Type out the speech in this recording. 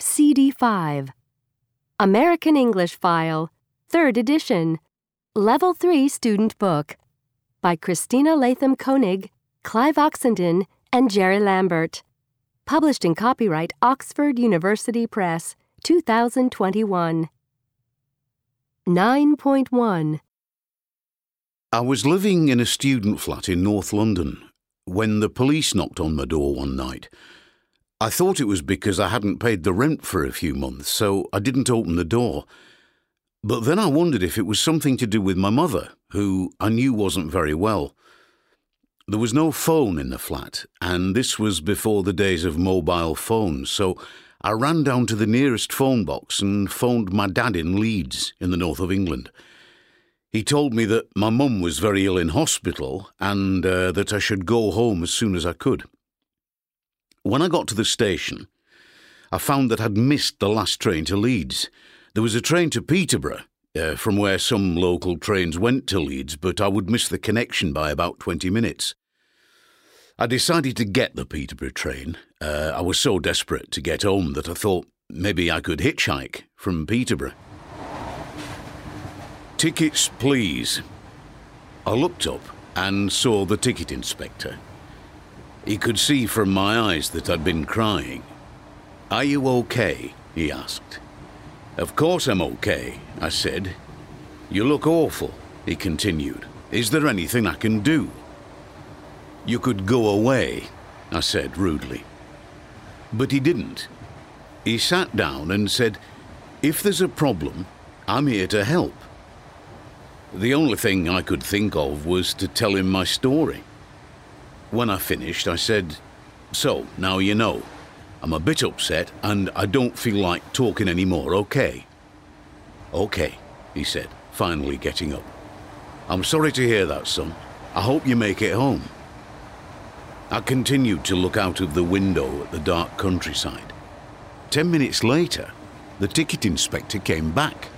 CD5. American English File, 3rd edition. Level 3 student book. By Christina Latham Koenig, Clive Oxenden, and Jerry Lambert. Published in copyright Oxford University Press, 2021. 9.1 I was living in a student flat in North London when the police knocked on my door one night. I thought it was because I hadn't paid the rent for a few months, so I didn't open the door. But then I wondered if it was something to do with my mother, who I knew wasn't very well. There was no phone in the flat, and this was before the days of mobile phones, so I ran down to the nearest phone box and phoned my dad in Leeds, in the north of England. He told me that my mum was very ill in hospital and uh, that I should go home as soon as I could. When I got to the station, I found that I'd missed the last train to Leeds. There was a train to Peterborough, uh, from where some local trains went to Leeds, but I would miss the connection by about 20 minutes. I decided to get the Peterborough train. Uh, I was so desperate to get home that I thought maybe I could hitchhike from Peterborough. Tickets, please. I looked up and saw the ticket inspector. He could see from my eyes that I'd been crying. Are you okay? he asked. Of course I'm okay, I said. You look awful, he continued. Is there anything I can do? You could go away, I said rudely. But he didn't. He sat down and said, If there's a problem, I'm here to help. The only thing I could think of was to tell him my story. When I finished, I said, So, now you know. I'm a bit upset and I don't feel like talking anymore, okay? Okay, he said, finally getting up. I'm sorry to hear that, son. I hope you make it home. I continued to look out of the window at the dark countryside. Ten minutes later, the ticket inspector came back.